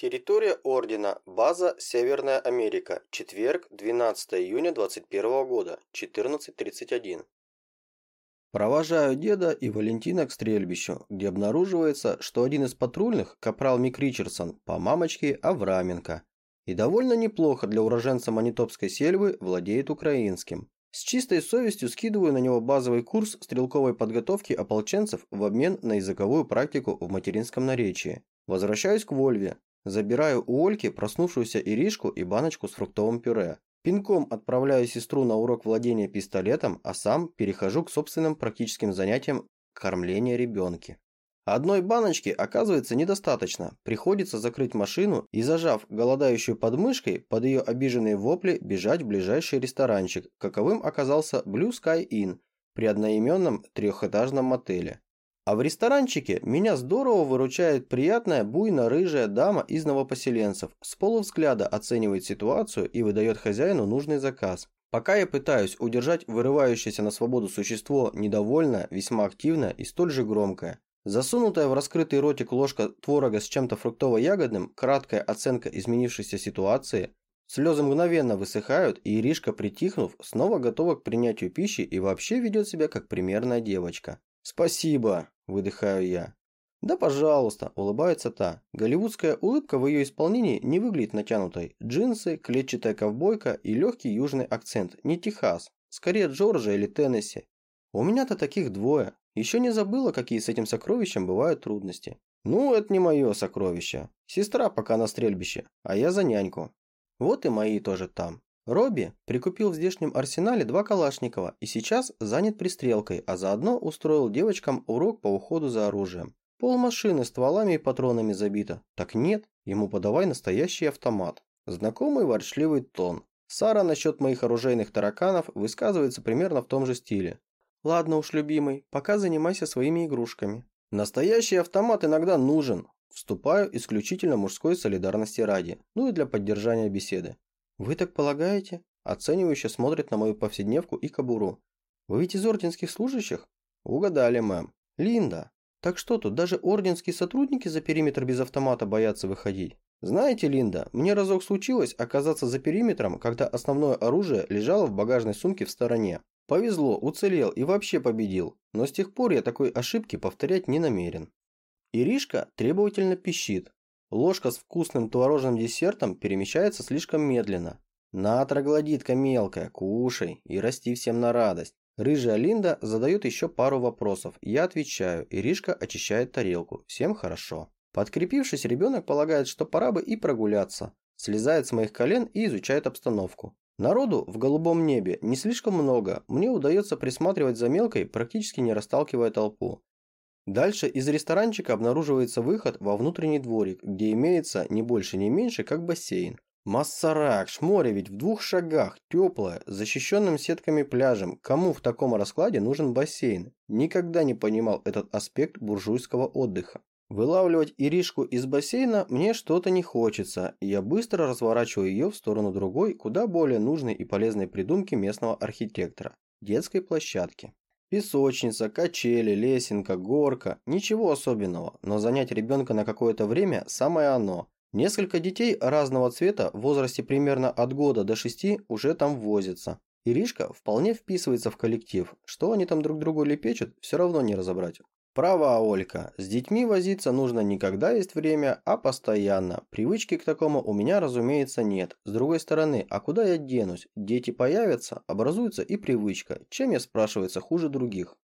Территория Ордена. База Северная Америка. Четверг, 12 июня 21 года, 14.31. Провожаю деда и Валентина к стрельбищу, где обнаруживается, что один из патрульных, капрал Мик Ричардсон, по мамочке Авраменко, и довольно неплохо для уроженца Манитопской сельвы владеет украинским. С чистой совестью скидываю на него базовый курс стрелковой подготовки ополченцев в обмен на языковую практику в материнском наречии. Возвращаюсь к Вольве. Забираю у Ольки проснувшуюся Иришку и баночку с фруктовым пюре. Пинком отправляю сестру на урок владения пистолетом, а сам перехожу к собственным практическим занятиям кормления ребенка. Одной баночки оказывается недостаточно. Приходится закрыть машину и, зажав голодающую подмышкой, под ее обиженные вопли бежать в ближайший ресторанчик, каковым оказался Blue Sky Inn при одноименном трехэтажном мотеле. А в ресторанчике меня здорово выручает приятная буйно-рыжая дама из новопоселенцев, с полувзгляда оценивает ситуацию и выдает хозяину нужный заказ. Пока я пытаюсь удержать вырывающееся на свободу существо недовольное, весьма активное и столь же громкое. Засунутая в раскрытый ротик ложка творога с чем-то фруктово-ягодным, краткая оценка изменившейся ситуации, слезы мгновенно высыхают, и Иришка, притихнув, снова готова к принятию пищи и вообще ведет себя как примерная девочка. «Спасибо!» – выдыхаю я. «Да, пожалуйста», – улыбается та. Голливудская улыбка в ее исполнении не выглядит натянутой. Джинсы, клетчатая ковбойка и легкий южный акцент. Не Техас. Скорее Джорджия или Теннесси. У меня-то таких двое. Еще не забыла, какие с этим сокровищем бывают трудности. Ну, это не мое сокровище. Сестра пока на стрельбище, а я за няньку. Вот и мои тоже там. Робби прикупил в здешнем арсенале два Калашникова и сейчас занят пристрелкой, а заодно устроил девочкам урок по уходу за оружием. Пол машины стволами и патронами забито. Так нет, ему подавай настоящий автомат. Знакомый ворчливый тон. Сара насчет моих оружейных тараканов высказывается примерно в том же стиле. «Ладно уж, любимый, пока занимайся своими игрушками». Настоящий автомат иногда нужен. Вступаю исключительно мужской солидарности ради, ну и для поддержания беседы. «Вы так полагаете?» Оценивающе смотрит на мою повседневку и кобуру. «Вы ведь из орденских служащих?» «Угадали, мэм». «Линда, так что тут, даже орденские сотрудники за периметр без автомата боятся выходить?» «Знаете, Линда, мне разок случилось оказаться за периметром, когда основное оружие лежало в багажной сумке в стороне. Повезло, уцелел и вообще победил, но с тех пор я такой ошибки повторять не намерен». Иришка требовательно пищит, Ложка с вкусным творожным десертом перемещается слишком медленно. На, троглодитка мелкая, кушай и расти всем на радость. Рыжая Линда задает еще пару вопросов. Я отвечаю, и Ришка очищает тарелку. Всем хорошо. Подкрепившись, ребенок полагает, что пора бы и прогуляться. Слезает с моих колен и изучает обстановку. Народу в голубом небе не слишком много. Мне удается присматривать за мелкой, практически не расталкивая толпу. Дальше из ресторанчика обнаруживается выход во внутренний дворик, где имеется не больше не меньше, как бассейн. Массаракш, море ведь в двух шагах, теплое, защищенным сетками пляжем. Кому в таком раскладе нужен бассейн? Никогда не понимал этот аспект буржуйского отдыха. Вылавливать Иришку из бассейна мне что-то не хочется, и я быстро разворачиваю ее в сторону другой, куда более нужной и полезной придумки местного архитектора – детской площадки. Песочница, качели, лесенка, горка – ничего особенного, но занять ребенка на какое-то время – самое оно. Несколько детей разного цвета в возрасте примерно от года до шести уже там возятся. Иришка вполне вписывается в коллектив, что они там друг другу лепечут, все равно не разобрать. Права, Олька, с детьми возиться нужно не когда есть время, а постоянно. Привычки к такому у меня, разумеется, нет. С другой стороны, а куда я денусь? Дети появятся, образуется и привычка. Чем я, спрашивается, хуже других?